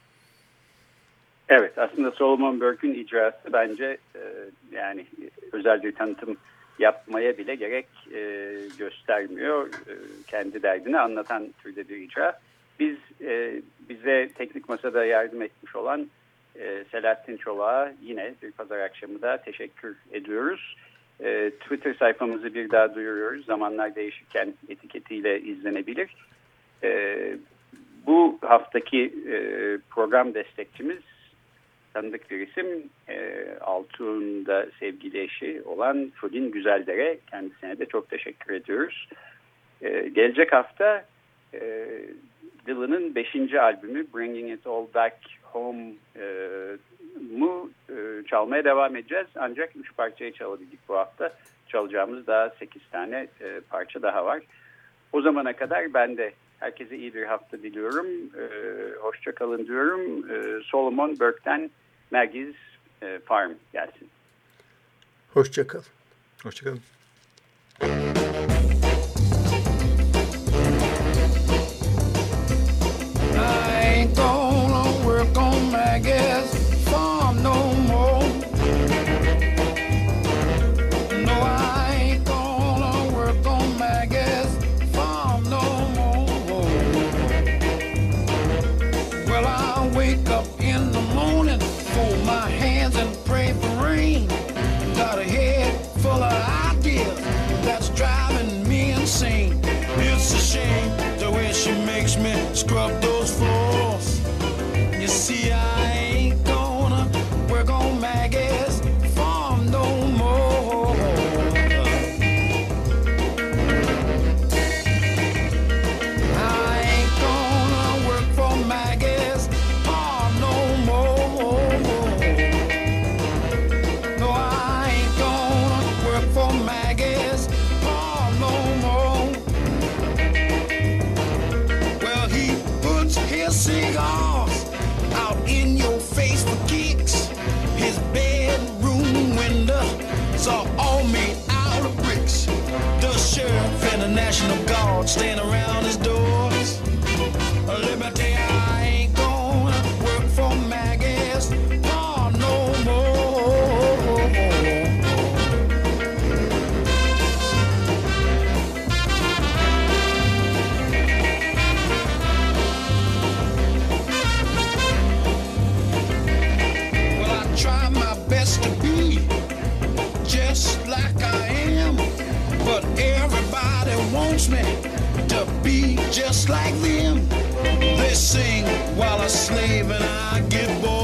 Speaker 2: Evet aslında Solomon Burke'ün icrası bence e, yani özel bir tanıtım yapmaya bile gerek e, göstermiyor. E, kendi derdini anlatan türde bir icra. Biz e, bize teknik masada yardım etmiş olan e, Selahattin Çolak'a yine bir pazar akşamı da teşekkür ediyoruz. E, Twitter sayfamızı bir daha duyuruyoruz. Zamanlar değişirken etiketiyle izlenebilir. E, bu haftaki e, program destekçimiz tanıdık bir isim. E, Altuğ'un da sevgili eşi olan Fudin Güzeldere. Kendisine de çok teşekkür ediyoruz. Gelecek hafta e, Dylan'ın 5. albümü Bringing It All Back Home e, mu e, çalmaya devam edeceğiz. Ancak 3 parçayı çalabildik bu hafta. Çalacağımız daha 8 tane e, parça daha var. O zamana kadar ben de herkese iyi bir hafta diliyorum. E, hoşça kalın diyorum. E, Solomon Burke'den Maggie's e, Farm gelsin.
Speaker 3: Hoşçakalın.
Speaker 4: Hoşçakalın.
Speaker 9: I just like them. They sing while I slave and I get bored.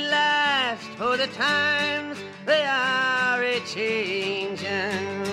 Speaker 1: last, for the times they are a changing.